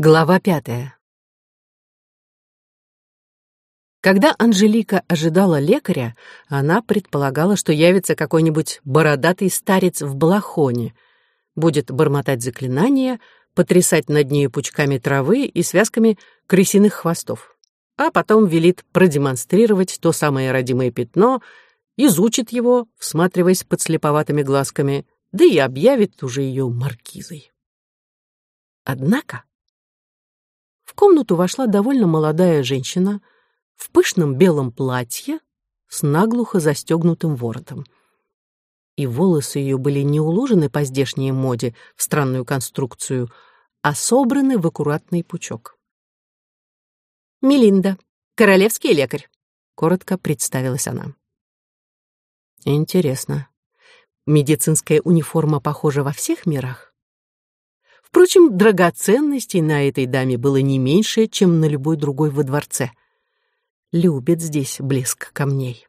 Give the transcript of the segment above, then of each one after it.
Глава пятая. Когда Анжелика ожидала лекаря, она предполагала, что явится какой-нибудь бородатый старец в балахоне, будет бормотать заклинания, потрясать над нею пучками травы и связками крысиных хвостов, а потом велит продемонстрировать то самое родимое пятно, изучит его, всматриваясь под слеповатыми глазками, да и объявит уже ее маркизой. Однако в комнату вошла довольно молодая женщина в пышном белом платье с наглухо застегнутым воротом. И волосы ее были не уложены по здешней моде в странную конструкцию, а собраны в аккуратный пучок. «Мелинда, королевский лекарь», — коротко представилась она. «Интересно, медицинская униформа похожа во всех мирах?» Впрочем, драгоценностей на этой даме было не меньше, чем на любой другой во дворце. Любит здесь блеск камней.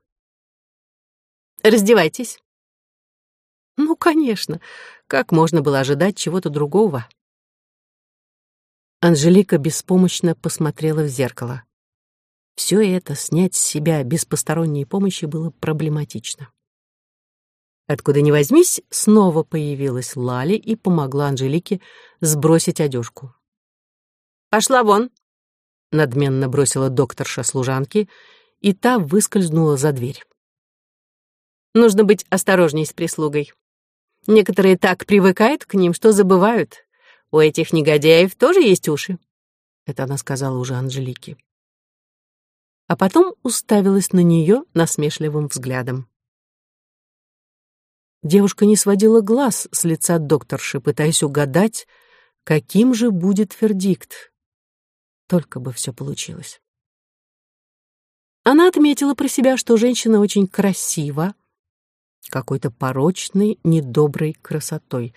«Раздевайтесь». Ну, конечно, как можно было ожидать чего-то другого? Анжелика беспомощно посмотрела в зеркало. Все это снять с себя без посторонней помощи было проблематично. Откуда ни возьмись, снова появилась Лали и помогла Анжелике сбросить одежку. «Пошла вон!» — надменно бросила докторша служанки, и та выскользнула за дверь. «Нужно быть осторожней с прислугой. Некоторые так привыкают к ним, что забывают. У этих негодяев тоже есть уши». Это она сказала уже Анжелике. А потом уставилась на нее насмешливым взглядом. Девушка не сводила глаз с лица докторши, пытаясь угадать, каким же будет вердикт. Только бы все получилось. Она отметила про себя, что женщина очень красива, какой-то порочной, недоброй красотой.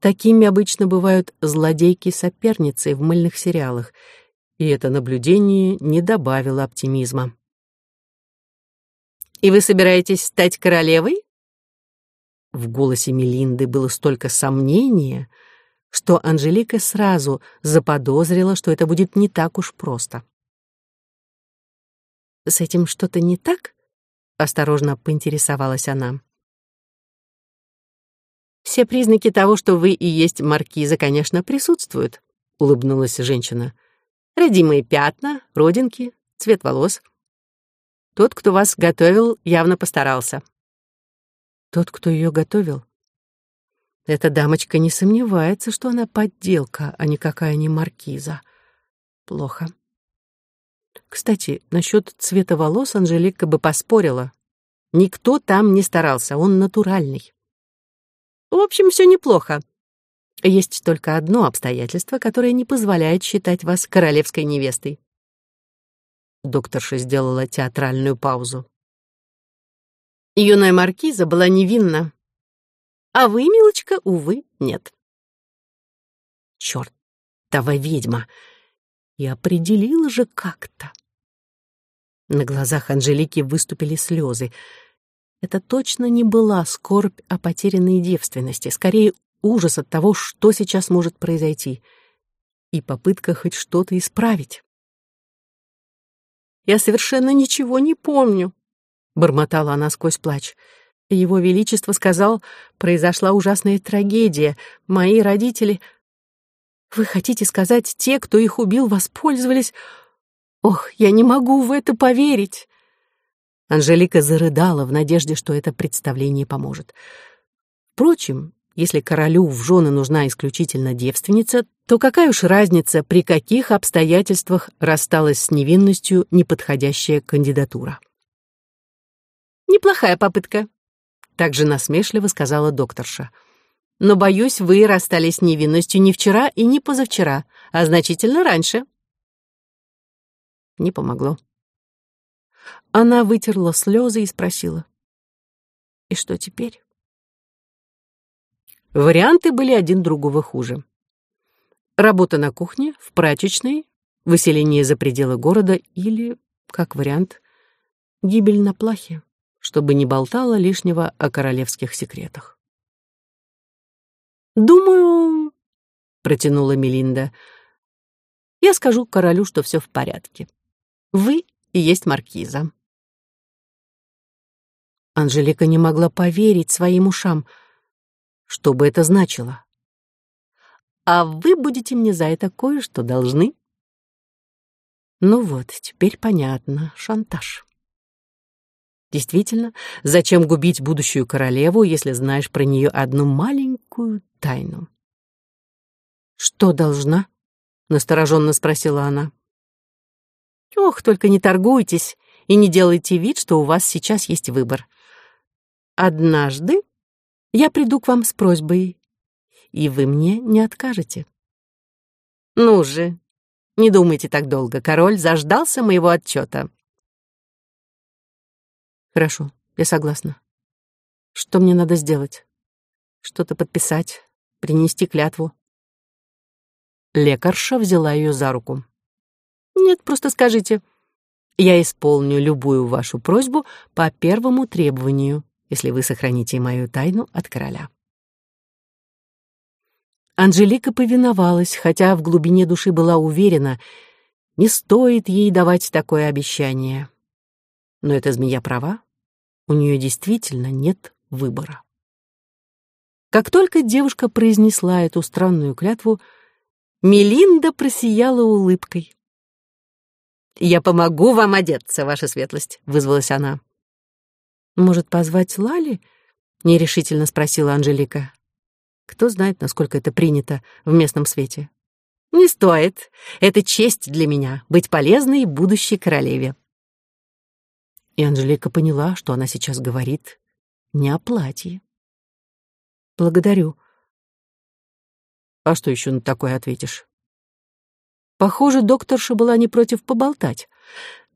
Такими обычно бывают злодейки-соперницы в мыльных сериалах, и это наблюдение не добавило оптимизма. «И вы собираетесь стать королевой?» В голосе Мелинды было столько сомнения, что Анжелика сразу заподозрила, что это будет не так уж просто. «С этим что-то не так?» — осторожно поинтересовалась она. «Все признаки того, что вы и есть маркиза, конечно, присутствуют», — улыбнулась женщина. «Родимые пятна, родинки, цвет волос. Тот, кто вас готовил, явно постарался. Тот, кто ее готовил? Эта дамочка не сомневается, что она подделка, а никакая не маркиза. Плохо. Кстати, насчет цвета волос Анжелика бы поспорила. Никто там не старался, он натуральный. В общем, все неплохо. Есть только одно обстоятельство, которое не позволяет считать вас королевской невестой. Докторша сделала театральную паузу. Юная маркиза была невинна. А вы, милочка, увы, нет. Чёртова ведьма! И определила же как-то. На глазах Анжелики выступили слезы. Это точно не была скорбь о потерянной девственности, скорее ужас от того, что сейчас может произойти, и попытка хоть что-то исправить. «Я совершенно ничего не помню», бормотала она сквозь плач. Его Величество сказал, произошла ужасная трагедия. Мои родители... Вы хотите сказать, те, кто их убил, воспользовались... Ох, я не могу в это поверить. Анжелика зарыдала в надежде, что это представление поможет. Впрочем, если королю в жены нужна исключительно девственница, то какая уж разница, при каких обстоятельствах рассталась с невинностью неподходящая кандидатура. Неплохая попытка, также насмешливо сказала докторша. Но, боюсь, вы расстались с невинностью не вчера и не позавчера, а значительно раньше. Не помогло. Она вытерла слезы и спросила. И что теперь? Варианты были один другого хуже. Работа на кухне, в прачечной, выселение за пределы города или, как вариант, гибель на плахе чтобы не болтала лишнего о королевских секретах. «Думаю...» — протянула Мелинда. Я скажу королю, что все в порядке. Вы и есть маркиза. Анжелика не могла поверить своим ушам. Что бы это значило? А вы будете мне за это кое-что должны. Ну вот, теперь понятно. Шантаж. Действительно, зачем губить будущую королеву, если знаешь про нее одну маленькую тайну? Что должна? настороженно спросила она. Ох, только не торгуйтесь и не делайте вид, что у вас сейчас есть выбор. Однажды я приду к вам с просьбой, и вы мне не откажете. Ну же, не думайте так долго. Король заждался моего отчета. Хорошо, я согласна. Что мне надо сделать? Что-то подписать, принести клятву. Лекарша взяла ее за руку. Нет, просто скажите. Я исполню любую вашу просьбу по первому требованию, если вы сохраните мою тайну от короля. Анжелика повиновалась, хотя в глубине души была уверена, не стоит ей давать такое обещание. Но эта змея права, у нее действительно нет выбора. Как только девушка произнесла эту странную клятву, Мелинда просияла улыбкой. «Я помогу вам одеться, ваша светлость», — вызвалась она. «Может, позвать Лали?» — нерешительно спросила Анжелика. Кто знает, насколько это принято в местном свете. Не стоит. Это честь для меня — быть полезной будущей королеве. И Анжелика поняла, что она сейчас говорит не о платье. Благодарю. А что еще на такое ответишь? Похоже, докторша была не против поболтать.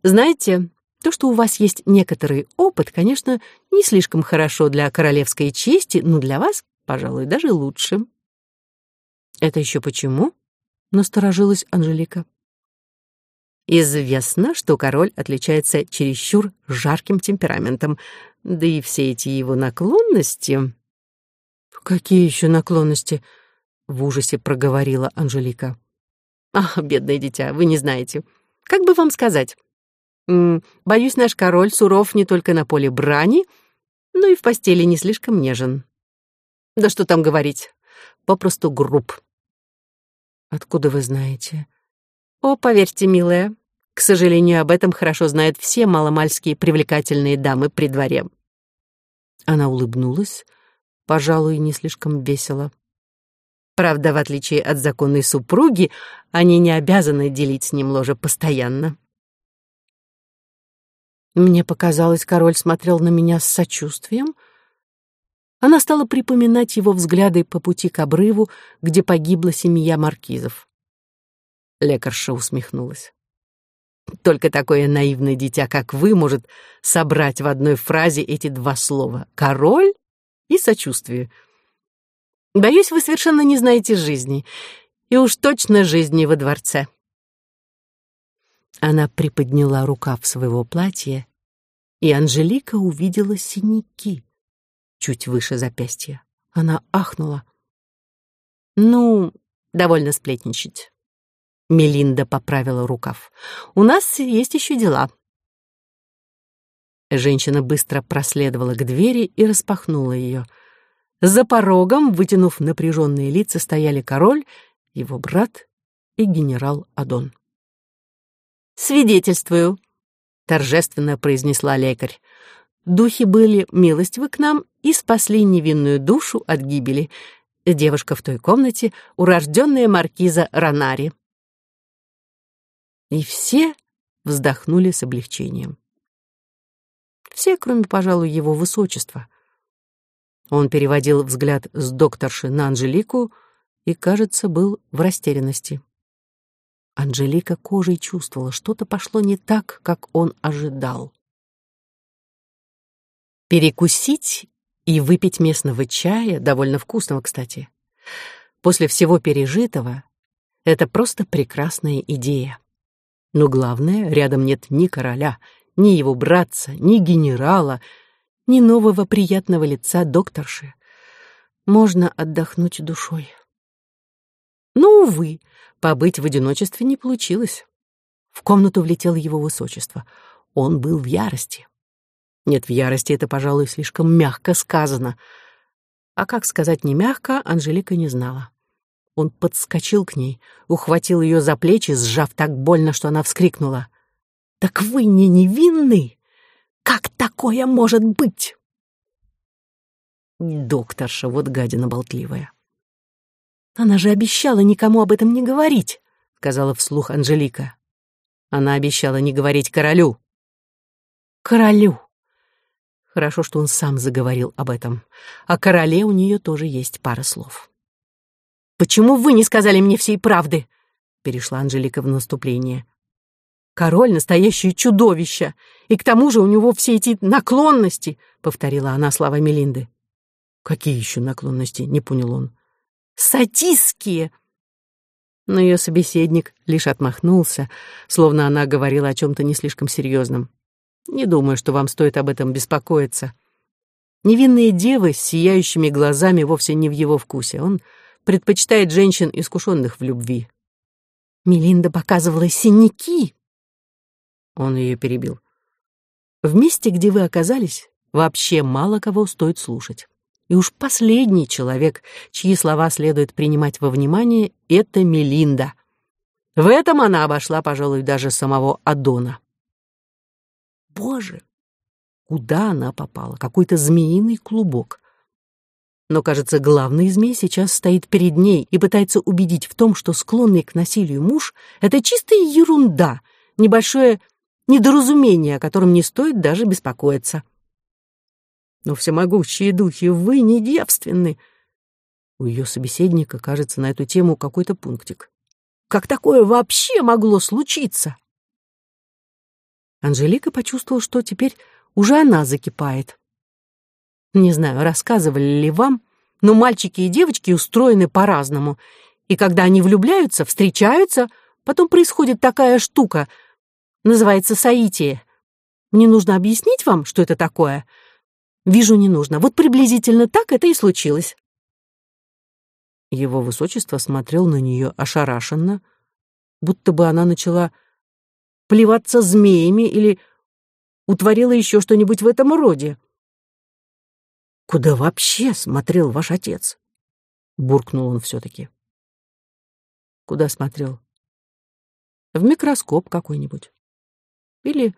Знаете, то, что у вас есть некоторый опыт, конечно, не слишком хорошо для королевской чести, но для вас пожалуй, даже лучше. Это еще почему? Насторожилась Анжелика. Известно, что король отличается чересчур жарким темпераментом, да и все эти его наклонности... Какие еще наклонности? В ужасе проговорила Анжелика. Ах, бедное дитя, вы не знаете. Как бы вам сказать? Боюсь, наш король суров не только на поле брани, но и в постели не слишком нежен. Да что там говорить, попросту груб. Откуда вы знаете? О, поверьте, милая, к сожалению, об этом хорошо знают все маломальские привлекательные дамы при дворе. Она улыбнулась, пожалуй, не слишком весело. Правда, в отличие от законной супруги, они не обязаны делить с ним ложе постоянно. Мне показалось, король смотрел на меня с сочувствием — она стала припоминать его взгляды по пути к обрыву, где погибла семья маркизов. Лекарша усмехнулась. Только такое наивное дитя, как вы, может собрать в одной фразе эти два слова «король» и «сочувствие». Боюсь, вы совершенно не знаете жизни, и уж точно жизни во дворце. Она приподняла рукав своего платья, и Анжелика увидела синяки чуть выше запястья. Она ахнула. «Ну, довольно сплетничать». Мелинда поправила рукав. «У нас есть еще дела». Женщина быстро проследовала к двери и распахнула ее. За порогом, вытянув напряженные лица, стояли король, его брат и генерал Адон. «Свидетельствую», — торжественно произнесла лекарь. Духи были милостивы к нам и спасли невинную душу от гибели. Девушка в той комнате — урожденная маркиза Ранари. И все вздохнули с облегчением. Все, кроме, пожалуй, его высочества. Он переводил взгляд с докторши на Анжелику и, кажется, был в растерянности. Анжелика кожей чувствовала, что-то пошло не так, как он ожидал. Перекусить и выпить местного чая, довольно вкусного, кстати. После всего пережитого это просто прекрасная идея. Но главное, рядом нет ни короля, ни его братца, ни генерала, ни нового приятного лица докторши. Можно отдохнуть душой. Но, увы, побыть в одиночестве не получилось. В комнату влетело его высочество. Он был в ярости. Нет, в ярости это, пожалуй, слишком мягко сказано. А как сказать не мягко, Анжелика не знала. Он подскочил к ней, ухватил ее за плечи, сжав так больно, что она вскрикнула. «Так вы не невинны? Как такое может быть?» Докторша, вот гадина болтливая. «Она же обещала никому об этом не говорить», — сказала вслух Анжелика. Она обещала не говорить королю. Королю. Хорошо, что он сам заговорил об этом. О короле у нее тоже есть пара слов. «Почему вы не сказали мне всей правды?» Перешла Анжелика в наступление. «Король — настоящее чудовище, и к тому же у него все эти наклонности», — повторила она слова Мелинды. «Какие еще наклонности?» — не понял он. «Садистские!» Но ее собеседник лишь отмахнулся, словно она говорила о чем-то не слишком серьезном. «Не думаю, что вам стоит об этом беспокоиться. Невинные девы с сияющими глазами вовсе не в его вкусе. Он предпочитает женщин, искушенных в любви». «Мелинда показывала синяки!» Он ее перебил. «В месте, где вы оказались, вообще мало кого стоит слушать. И уж последний человек, чьи слова следует принимать во внимание, это Мелинда. В этом она обошла, пожалуй, даже самого Адона. Боже, куда она попала? Какой-то змеиный клубок. Но, кажется, главный змей сейчас стоит перед ней и пытается убедить в том, что склонный к насилию муж — это чистая ерунда, небольшое недоразумение, о котором не стоит даже беспокоиться. Но всемогущие духи, вы не девственны. У ее собеседника, кажется, на эту тему какой-то пунктик. Как такое вообще могло случиться? Анжелика почувствовала, что теперь уже она закипает. Не знаю, рассказывали ли вам, но мальчики и девочки устроены по-разному. И когда они влюбляются, встречаются, потом происходит такая штука, называется соитие. Мне нужно объяснить вам, что это такое — Вижу, не нужно. Вот приблизительно так это и случилось. Его высочество смотрел на нее ошарашенно, будто бы она начала плеваться змеями или утворила еще что-нибудь в этом роде. «Куда вообще смотрел ваш отец?» — буркнул он все-таки. «Куда смотрел?» «В микроскоп какой-нибудь. Или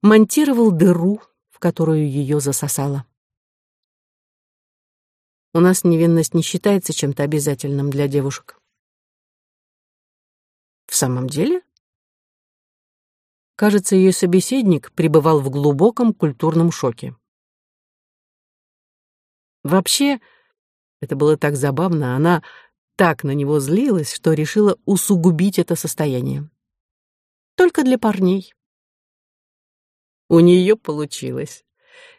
монтировал дыру в которую ее засосало. У нас невинность не считается чем-то обязательным для девушек. В самом деле? Кажется, ее собеседник пребывал в глубоком культурном шоке. Вообще, это было так забавно, она так на него злилась, что решила усугубить это состояние. Только для парней. У нее получилось.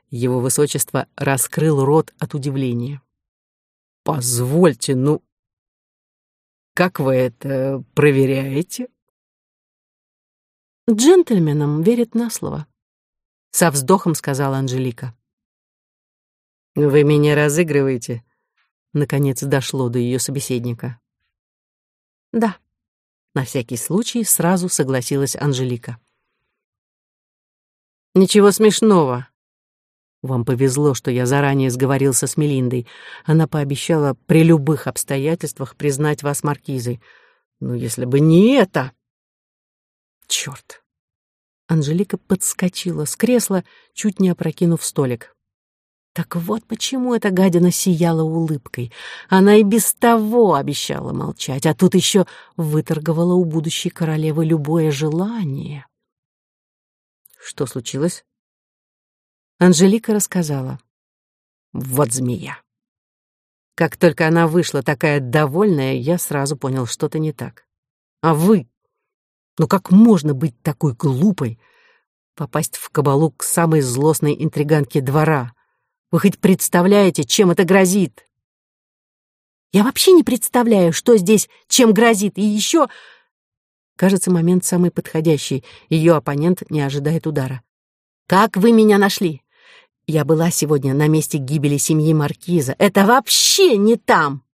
Его высочество раскрыл рот от удивления. «Позвольте, ну... Как вы это проверяете?» «Джентльменам верят на слово», — со вздохом сказала Анжелика. «Вы меня разыгрываете?» Наконец дошло до ее собеседника. «Да», — на всякий случай сразу согласилась Анжелика. Ничего смешного. Вам повезло, что я заранее сговорился с Мелиндой. Она пообещала при любых обстоятельствах признать вас маркизой. Но если бы не это... Черт! Анжелика подскочила с кресла, чуть не опрокинув столик. Так вот почему эта гадина сияла улыбкой. Она и без того обещала молчать, а тут еще выторговала у будущей королевы любое желание. Что случилось? Анжелика рассказала. Вот змея. Как только она вышла такая довольная, я сразу понял, что-то не так. А вы? Ну как можно быть такой глупой? Попасть в кабалу к самой злостной интриганке двора? Вы хоть представляете, чем это грозит? Я вообще не представляю, что здесь чем грозит. И еще Кажется, момент самый подходящий. Ее оппонент не ожидает удара. «Как вы меня нашли?» «Я была сегодня на месте гибели семьи Маркиза. Это вообще не там!»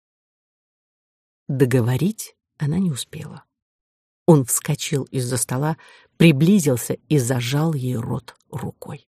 Договорить Она не успела. Он вскочил из-за стола, приблизился и зажал ей рот рукой.